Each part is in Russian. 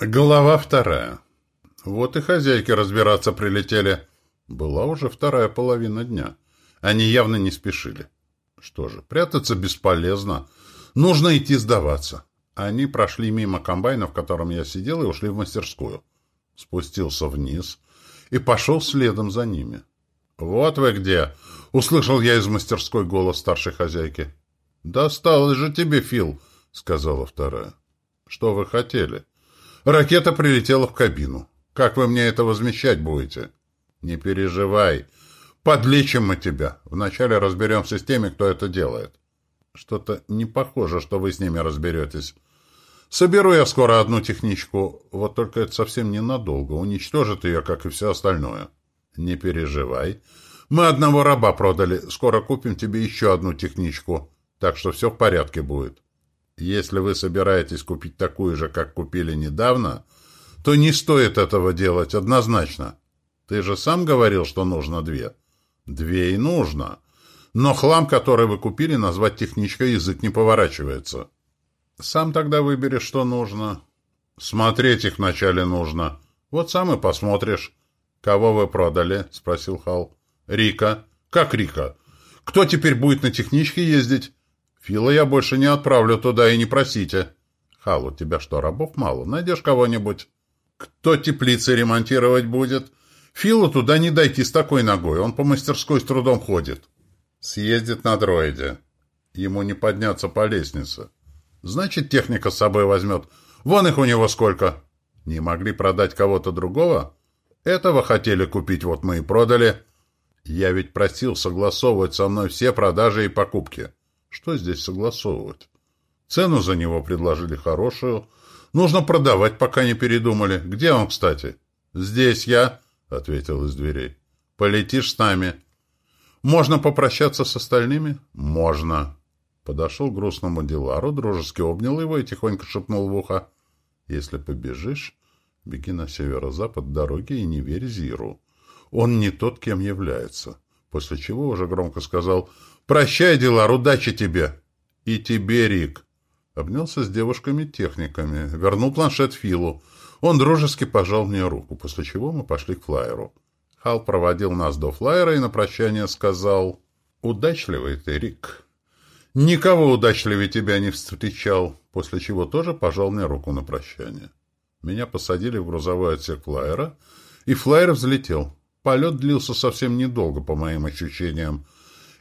Глава вторая. Вот и хозяйки разбираться прилетели. Была уже вторая половина дня. Они явно не спешили. Что же, прятаться бесполезно. Нужно идти сдаваться. Они прошли мимо комбайна, в котором я сидел, и ушли в мастерскую. Спустился вниз и пошел следом за ними. «Вот вы где!» — услышал я из мастерской голос старшей хозяйки. «Досталось же тебе, Фил!» — сказала вторая. «Что вы хотели?» «Ракета прилетела в кабину. Как вы мне это возмещать будете?» «Не переживай. Подлечим мы тебя. Вначале разберемся с теми, кто это делает». «Что-то не похоже, что вы с ними разберетесь. Соберу я скоро одну техничку, вот только это совсем ненадолго. Уничтожит ее, как и все остальное». «Не переживай. Мы одного раба продали. Скоро купим тебе еще одну техничку, так что все в порядке будет». Если вы собираетесь купить такую же, как купили недавно, то не стоит этого делать однозначно. Ты же сам говорил, что нужно две. Две и нужно. Но хлам, который вы купили, назвать техничкой язык не поворачивается. Сам тогда выберешь, что нужно. Смотреть их вначале нужно. Вот сам и посмотришь. Кого вы продали? Спросил Хал. Рика. Как Рика? Кто теперь будет на техничке ездить? Фила я больше не отправлю туда и не просите. Хал, у тебя что, рабов мало? Найдешь кого-нибудь? Кто теплицы ремонтировать будет? Филу туда не дойти с такой ногой, он по мастерской с трудом ходит. Съездит на дроиде. Ему не подняться по лестнице. Значит, техника с собой возьмет. Вон их у него сколько. Не могли продать кого-то другого? Этого хотели купить, вот мы и продали. Я ведь просил согласовывать со мной все продажи и покупки. Что здесь согласовывать? Цену за него предложили хорошую. Нужно продавать, пока не передумали. Где он, кстати? Здесь я, — ответил из дверей. Полетишь с нами. Можно попрощаться с остальными? Можно. Подошел к грустному Дилару, дружески обнял его и тихонько шепнул в ухо. Если побежишь, беги на северо-запад дороги и не верь Зиру. Он не тот, кем является. После чего уже громко сказал «Прощай, Дилар, удачи тебе!» «И тебе, Рик!» Обнялся с девушками-техниками, вернул планшет Филу. Он дружески пожал мне руку, после чего мы пошли к флайеру. Хал проводил нас до флайера и на прощание сказал «Удачливый ты, Рик!» «Никого удачливее тебя не встречал», после чего тоже пожал мне руку на прощание. Меня посадили в грузовой отсек флайера, и флайер взлетел. Полет длился совсем недолго, по моим ощущениям.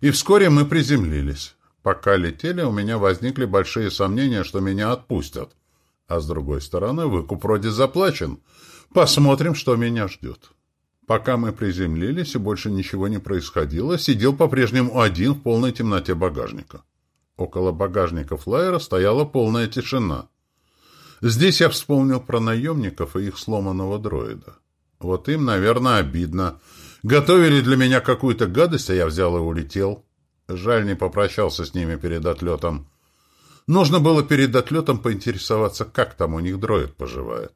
И вскоре мы приземлились. Пока летели, у меня возникли большие сомнения, что меня отпустят. А с другой стороны, выкуп вроде заплачен. Посмотрим, что меня ждет. Пока мы приземлились и больше ничего не происходило, сидел по-прежнему один в полной темноте багажника. Около багажника флайера стояла полная тишина. Здесь я вспомнил про наемников и их сломанного дроида. Вот им, наверное, обидно. Готовили для меня какую-то гадость, а я взял и улетел. Жаль, не попрощался с ними перед отлетом. Нужно было перед отлетом поинтересоваться, как там у них дроид поживает.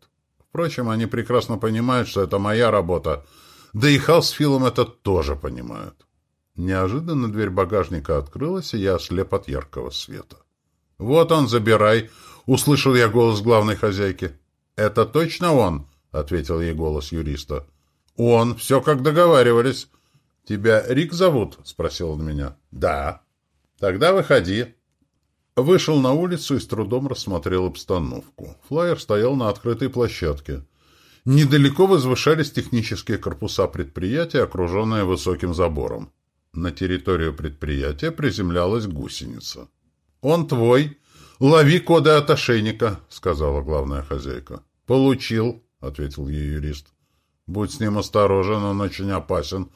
Впрочем, они прекрасно понимают, что это моя работа. Да и Хал Филом это тоже понимают. Неожиданно дверь багажника открылась, и я ослеп от яркого света. «Вот он, забирай!» — услышал я голос главной хозяйки. «Это точно он?» — ответил ей голос юриста. «Он. Все как договаривались». «Тебя Рик зовут?» — спросил он меня. «Да». «Тогда выходи». Вышел на улицу и с трудом рассмотрел обстановку. Флайер стоял на открытой площадке. Недалеко возвышались технические корпуса предприятия, окруженные высоким забором. На территорию предприятия приземлялась гусеница. «Он твой. Лови коды от ошейника», — сказала главная хозяйка. «Получил», — ответил ей юрист. Будь с ним осторожен, он очень опасен.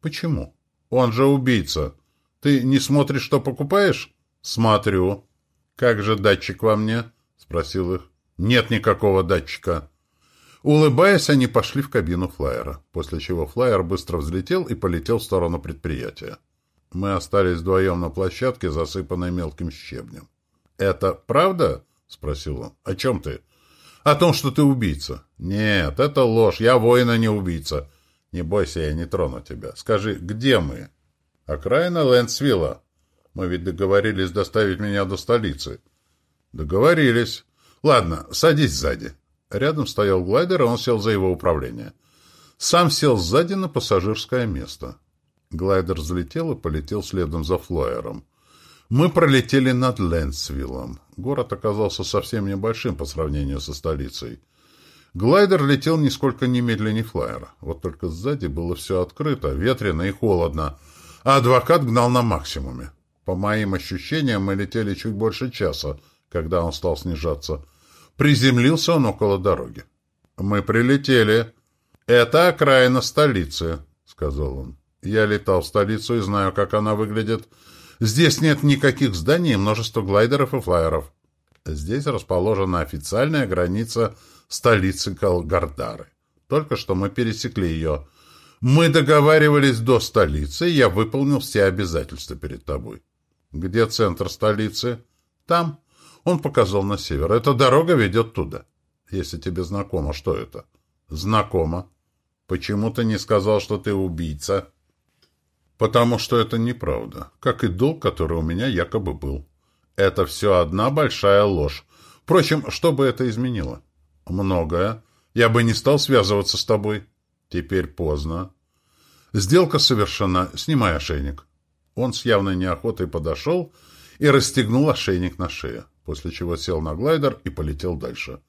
Почему? Он же убийца. Ты не смотришь, что покупаешь? Смотрю. Как же датчик во мне? Спросил их. Нет никакого датчика. Улыбаясь, они пошли в кабину флайера, после чего флайер быстро взлетел и полетел в сторону предприятия. Мы остались вдвоем на площадке, засыпанной мелким щебнем. «Это правда?» — спросил он. «О чем ты?» О том, что ты убийца. Нет, это ложь. Я воин, а не убийца. Не бойся, я не трону тебя. Скажи, где мы? Окраина Лэндсвилла. Мы ведь договорились доставить меня до столицы. Договорились. Ладно, садись сзади. Рядом стоял глайдер, и он сел за его управление. Сам сел сзади на пассажирское место. Глайдер взлетел и полетел следом за флайером. Мы пролетели над Лэнсвиллом. Город оказался совсем небольшим по сравнению со столицей. Глайдер летел нисколько не медленнее флайера. Вот только сзади было все открыто, ветрено и холодно, а адвокат гнал на максимуме. По моим ощущениям, мы летели чуть больше часа, когда он стал снижаться. Приземлился он около дороги. «Мы прилетели. Это окраина столицы», — сказал он. «Я летал в столицу и знаю, как она выглядит. Здесь нет никаких зданий множество глайдеров и флайеров. Здесь расположена официальная граница столицы Калгардары. Только что мы пересекли ее. Мы договаривались до столицы, и я выполнил все обязательства перед тобой. Где центр столицы? Там. Он показал на север. Эта дорога ведет туда. Если тебе знакомо, что это? Знакомо. Почему ты не сказал, что ты убийца? Потому что это неправда. Как и долг, который у меня якобы был. Это все одна большая ложь. Впрочем, что бы это изменило? Многое. Я бы не стал связываться с тобой. Теперь поздно. Сделка совершена. Снимай ошейник. Он с явной неохотой подошел и расстегнул ошейник на шее, после чего сел на глайдер и полетел дальше.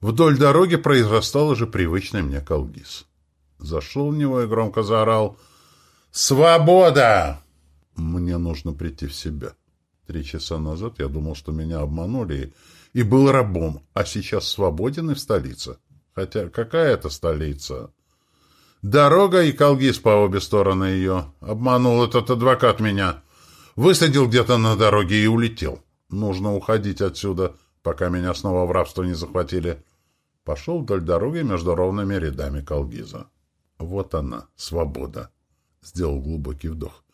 Вдоль дороги произрастал уже привычный мне колгиз. Зашел в него и громко заорал «Свобода!» Мне нужно прийти в себя. Три часа назад я думал, что меня обманули и был рабом, а сейчас свободен и в столице. Хотя какая это столица? Дорога и Колгиз по обе стороны ее. Обманул этот адвокат меня. Высадил где-то на дороге и улетел. Нужно уходить отсюда, пока меня снова в рабство не захватили. Пошел вдоль дороги между ровными рядами Колгиза. Вот она, свобода. Сделал глубокий вдох.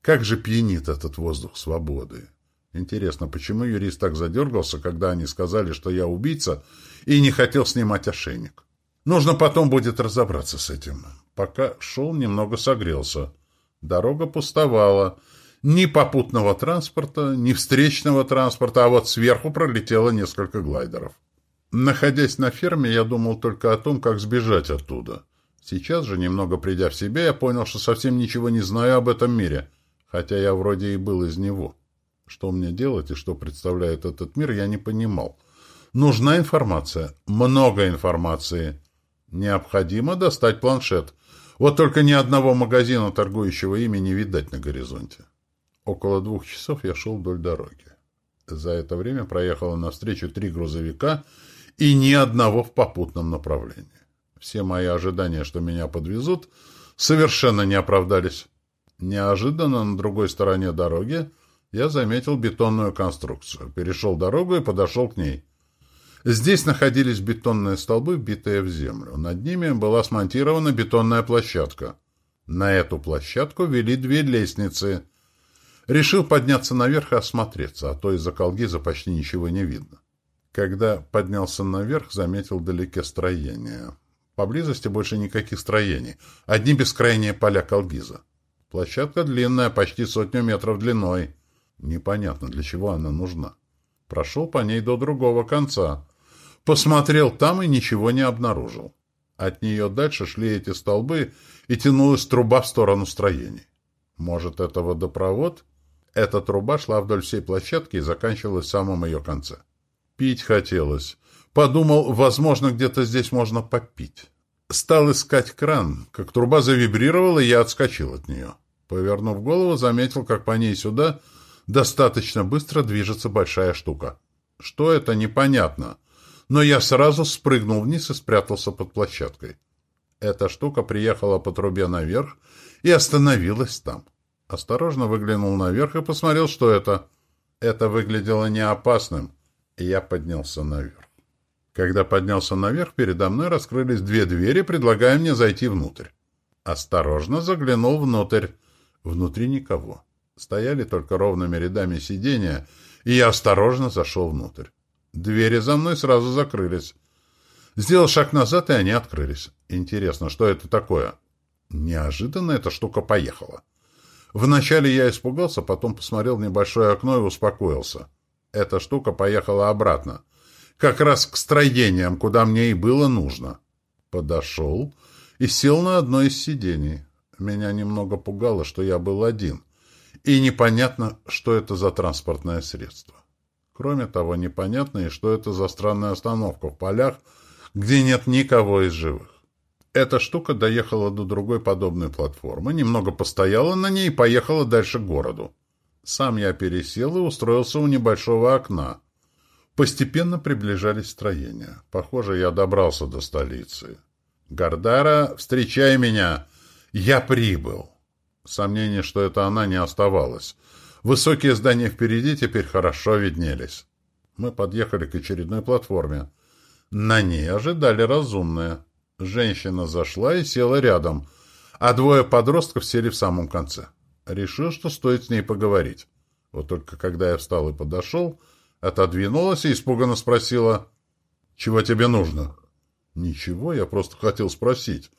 Как же пьянит этот воздух свободы. Интересно, почему юрист так задергался, когда они сказали, что я убийца, и не хотел снимать ошейник? Нужно потом будет разобраться с этим. Пока шел, немного согрелся. Дорога пустовала. Ни попутного транспорта, ни встречного транспорта, а вот сверху пролетело несколько глайдеров. Находясь на ферме, я думал только о том, как сбежать оттуда. Сейчас же, немного придя в себя, я понял, что совсем ничего не знаю об этом мире, хотя я вроде и был из него. Что мне делать и что представляет этот мир, я не понимал. Нужна информация. Много информации. Необходимо достать планшет. Вот только ни одного магазина, торгующего ими, не видать на горизонте. Около двух часов я шел вдоль дороги. За это время проехало навстречу три грузовика и ни одного в попутном направлении. Все мои ожидания, что меня подвезут, совершенно не оправдались. Неожиданно на другой стороне дороги я заметил бетонную конструкцию, перешел дорогу и подошел к ней. Здесь находились бетонные столбы, вбитые в землю. Над ними была смонтирована бетонная площадка. На эту площадку вели две лестницы. Решил подняться наверх и осмотреться, а то из-за колгиза почти ничего не видно. Когда поднялся наверх, заметил вдалеке строение. Поблизости больше никаких строений. Одни бескрайние поля колгиза. Площадка длинная, почти сотню метров длиной. Непонятно, для чего она нужна. Прошел по ней до другого конца. Посмотрел там и ничего не обнаружил. От нее дальше шли эти столбы, и тянулась труба в сторону строений. Может, это водопровод? Эта труба шла вдоль всей площадки и заканчивалась в самом ее конце. Пить хотелось. Подумал, возможно, где-то здесь можно попить. Стал искать кран, как труба завибрировала, я отскочил от нее. Повернув голову, заметил, как по ней сюда достаточно быстро движется большая штука. Что это, непонятно но я сразу спрыгнул вниз и спрятался под площадкой. Эта штука приехала по трубе наверх и остановилась там. Осторожно выглянул наверх и посмотрел, что это. Это выглядело не опасным, и я поднялся наверх. Когда поднялся наверх, передо мной раскрылись две двери, предлагая мне зайти внутрь. Осторожно заглянул внутрь. Внутри никого. Стояли только ровными рядами сиденья, и я осторожно зашел внутрь. Двери за мной сразу закрылись. Сделал шаг назад, и они открылись. Интересно, что это такое? Неожиданно эта штука поехала. Вначале я испугался, потом посмотрел в небольшое окно и успокоился. Эта штука поехала обратно. Как раз к строениям, куда мне и было нужно. Подошел и сел на одно из сидений. Меня немного пугало, что я был один. И непонятно, что это за транспортное средство. Кроме того, непонятно и что это за странная остановка в полях, где нет никого из живых. Эта штука доехала до другой подобной платформы, немного постояла на ней и поехала дальше к городу. Сам я пересел и устроился у небольшого окна. Постепенно приближались строения. Похоже, я добрался до столицы. «Гардара, встречай меня! Я прибыл!» Сомнений, что это она, не оставалось. Высокие здания впереди теперь хорошо виднелись. Мы подъехали к очередной платформе. На ней ожидали разумные. Женщина зашла и села рядом, а двое подростков сели в самом конце. Решил, что стоит с ней поговорить. Вот только когда я встал и подошел, отодвинулась и испуганно спросила, «Чего тебе нужно?» «Ничего, я просто хотел спросить.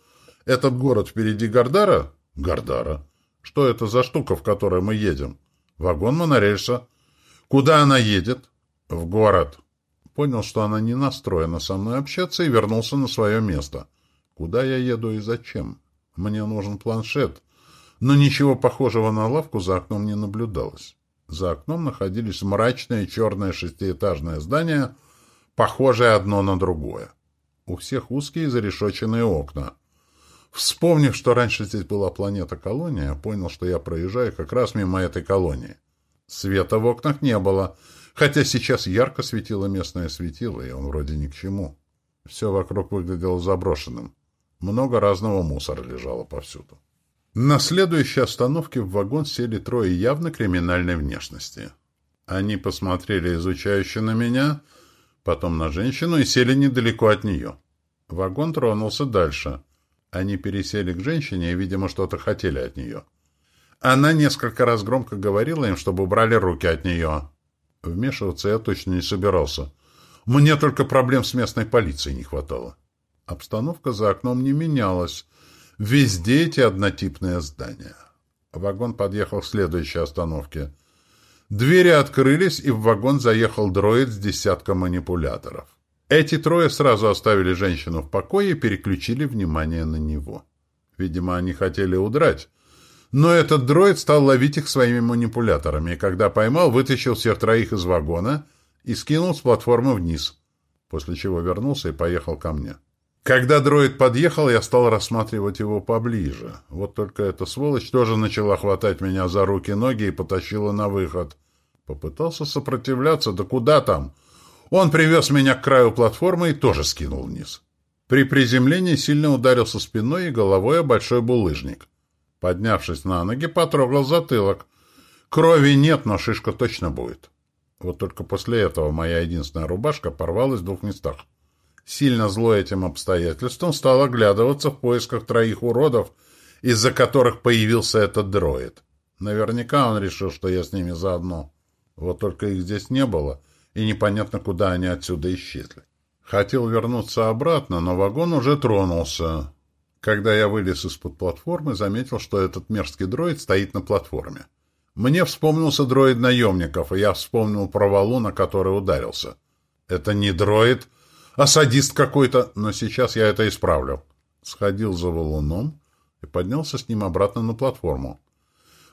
Этот город впереди Гардара?» «Гардара. Что это за штука, в которой мы едем?» «Вагон монорельса». «Куда она едет?» «В город». Понял, что она не настроена со мной общаться и вернулся на свое место. Куда я еду и зачем? Мне нужен планшет. Но ничего похожего на лавку за окном не наблюдалось. За окном находились мрачные черные шестиэтажные здания, похожие одно на другое. У всех узкие зарешоченные окна. Вспомнив, что раньше здесь была планета-колония, понял, что я проезжаю как раз мимо этой колонии. Света в окнах не было, хотя сейчас ярко светило местное светило, и он вроде ни к чему. Все вокруг выглядело заброшенным. Много разного мусора лежало повсюду. На следующей остановке в вагон сели трое явно криминальной внешности. Они посмотрели изучающе на меня, потом на женщину и сели недалеко от нее. Вагон тронулся дальше. Они пересели к женщине и, видимо, что-то хотели от нее. Она несколько раз громко говорила им, чтобы убрали руки от нее. Вмешиваться я точно не собирался. Мне только проблем с местной полицией не хватало. Обстановка за окном не менялась. Везде эти однотипные здания. Вагон подъехал к следующей остановке. Двери открылись, и в вагон заехал дроид с десятком манипуляторов. Эти трое сразу оставили женщину в покое и переключили внимание на него. Видимо, они хотели удрать. Но этот дроид стал ловить их своими манипуляторами, и когда поймал, вытащил всех троих из вагона и скинул с платформы вниз, после чего вернулся и поехал ко мне. Когда дроид подъехал, я стал рассматривать его поближе. Вот только эта сволочь тоже начала хватать меня за руки-ноги и потащила на выход. Попытался сопротивляться, да куда там? Он привез меня к краю платформы и тоже скинул вниз. При приземлении сильно ударился спиной и головой о большой булыжник. Поднявшись на ноги, потрогал затылок. Крови нет, но шишка точно будет. Вот только после этого моя единственная рубашка порвалась в двух местах. Сильно злой этим обстоятельством стал оглядываться в поисках троих уродов, из-за которых появился этот дроид. Наверняка он решил, что я с ними заодно. Вот только их здесь не было, и непонятно, куда они отсюда исчезли. Хотел вернуться обратно, но вагон уже тронулся. Когда я вылез из-под платформы, заметил, что этот мерзкий дроид стоит на платформе. Мне вспомнился дроид наемников, и я вспомнил про валу, на который ударился. Это не дроид, а садист какой-то, но сейчас я это исправлю. Сходил за валуном и поднялся с ним обратно на платформу.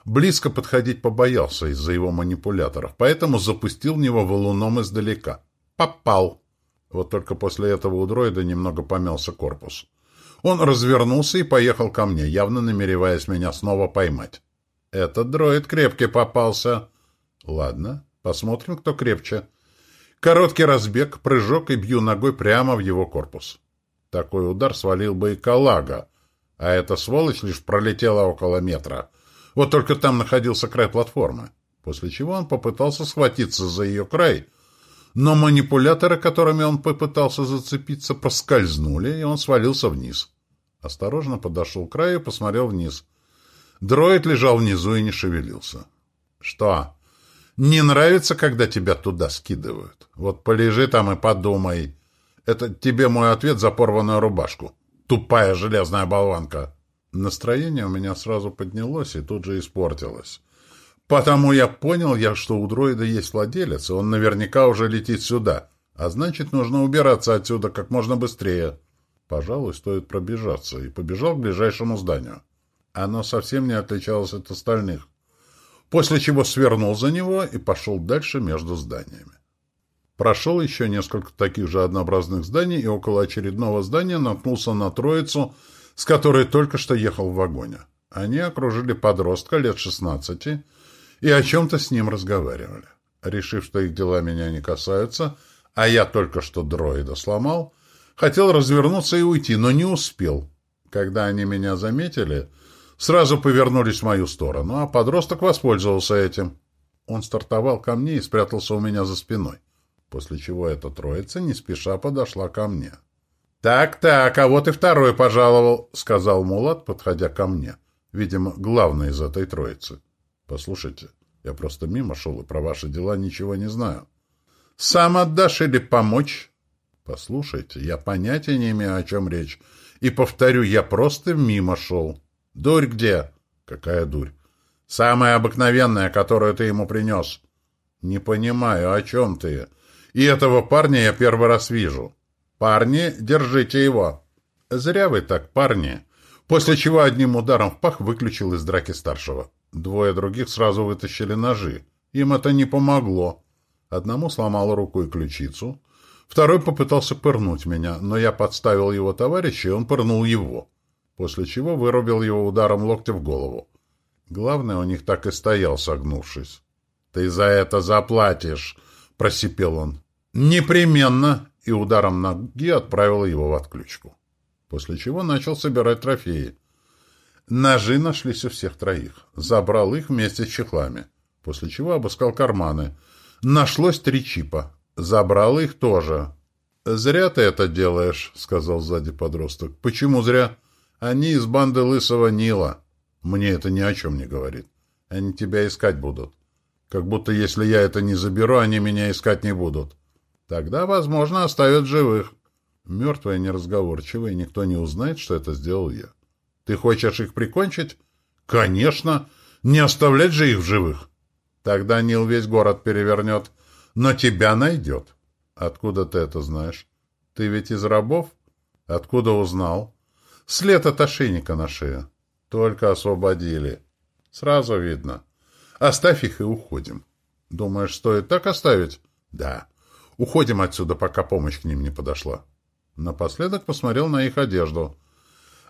Близко подходить побоялся из-за его манипуляторов, поэтому запустил в него валуном издалека. Попал. Вот только после этого у дроида немного помялся корпус. Он развернулся и поехал ко мне, явно намереваясь меня снова поймать. Этот дроид крепкий попался. Ладно, посмотрим, кто крепче. Короткий разбег, прыжок и бью ногой прямо в его корпус. Такой удар свалил бы и Калага, а эта сволочь лишь пролетела около метра. Вот только там находился край платформы, после чего он попытался схватиться за ее край, но манипуляторы, которыми он попытался зацепиться, проскользнули, и он свалился вниз. Осторожно подошел к краю и посмотрел вниз. Дроид лежал внизу и не шевелился. «Что?» Не нравится, когда тебя туда скидывают. Вот полежи там и подумай. Это тебе мой ответ за порванную рубашку. Тупая железная болванка. Настроение у меня сразу поднялось и тут же испортилось. Потому я понял, я, что у дроида есть владелец, и он наверняка уже летит сюда. А значит, нужно убираться отсюда как можно быстрее. Пожалуй, стоит пробежаться. И побежал к ближайшему зданию. Оно совсем не отличалось от остальных. После чего свернул за него и пошел дальше между зданиями. Прошел еще несколько таких же однообразных зданий и около очередного здания наткнулся на троицу, с которой только что ехал в вагоне. Они окружили подростка лет шестнадцати и о чем-то с ним разговаривали. Решив, что их дела меня не касаются, а я только что дроида сломал, хотел развернуться и уйти, но не успел. Когда они меня заметили, сразу повернулись в мою сторону, а подросток воспользовался этим. Он стартовал ко мне и спрятался у меня за спиной, после чего эта троица не спеша подошла ко мне. «Так-так, а вот и второй пожаловал», — сказал Мулат, подходя ко мне. Видимо, главный из этой троицы. «Послушайте, я просто мимо шел и про ваши дела ничего не знаю». «Сам отдашь или помочь?» «Послушайте, я понятия не имею, о чем речь. И повторю, я просто мимо шел». «Дурь где?» «Какая дурь?» «Самая обыкновенная, которую ты ему принес». «Не понимаю, о чем ты?» «И этого парня я первый раз вижу». «Парни, держите его!» «Зря вы так, парни!» После чего одним ударом в пах выключил из драки старшего. Двое других сразу вытащили ножи. Им это не помогло. Одному сломал руку и ключицу. Второй попытался пырнуть меня, но я подставил его товарища, и он пырнул его. После чего вырубил его ударом локтя в голову. Главное, у них так и стоял, согнувшись. «Ты за это заплатишь!» — просипел он. «Непременно!» и ударом ноги отправила его в отключку. После чего начал собирать трофеи. Ножи нашлись у всех троих. Забрал их вместе с чехлами. После чего обыскал карманы. Нашлось три чипа. Забрал их тоже. «Зря ты это делаешь», — сказал сзади подросток. «Почему зря? Они из банды Лысого Нила. Мне это ни о чем не говорит. Они тебя искать будут. Как будто если я это не заберу, они меня искать не будут. Тогда, возможно, оставят живых. Мертвые неразговорчивые, никто не узнает, что это сделал я. Ты хочешь их прикончить? Конечно. Не оставлять же их в живых. Тогда Нил весь город перевернет. Но тебя найдет. Откуда ты это знаешь? Ты ведь из рабов? Откуда узнал? След от ошейника на шее. Только освободили. Сразу видно. Оставь их и уходим. Думаешь, стоит так оставить? Да. Уходим отсюда, пока помощь к ним не подошла. Напоследок посмотрел на их одежду.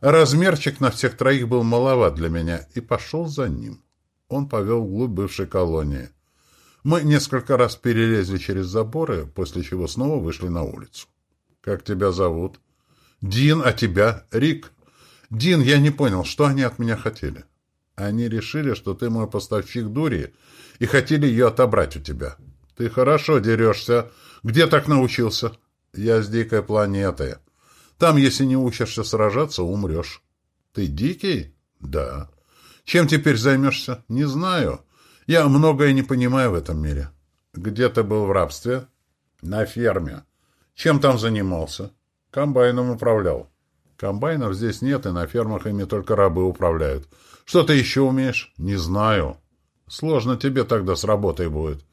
Размерчик на всех троих был маловат для меня, и пошел за ним. Он повел вглубь бывшей колонии. Мы несколько раз перелезли через заборы, после чего снова вышли на улицу. «Как тебя зовут?» «Дин, а тебя?» «Рик». «Дин, я не понял, что они от меня хотели?» «Они решили, что ты мой поставщик дури, и хотели ее отобрать у тебя». «Ты хорошо дерешься», где так научился? Я с дикой планеты. Там, если не учишься сражаться, умрешь. Ты дикий? Да. Чем теперь займешься? Не знаю. Я многое не понимаю в этом мире. Где ты был в рабстве? На ферме. Чем там занимался? Комбайном управлял. Комбайнов здесь нет, и на фермах ими только рабы управляют. Что ты еще умеешь? Не знаю. Сложно тебе тогда с работой будет.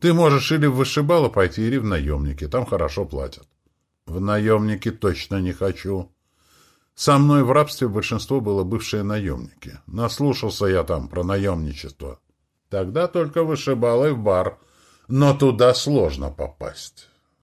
Ты можешь или в вышибало пойти, или в наемники. Там хорошо платят. В наемники точно не хочу. Со мной в рабстве большинство было бывшие наемники. Наслушался я там про наемничество. Тогда только вышибало и в бар. Но туда сложно попасть.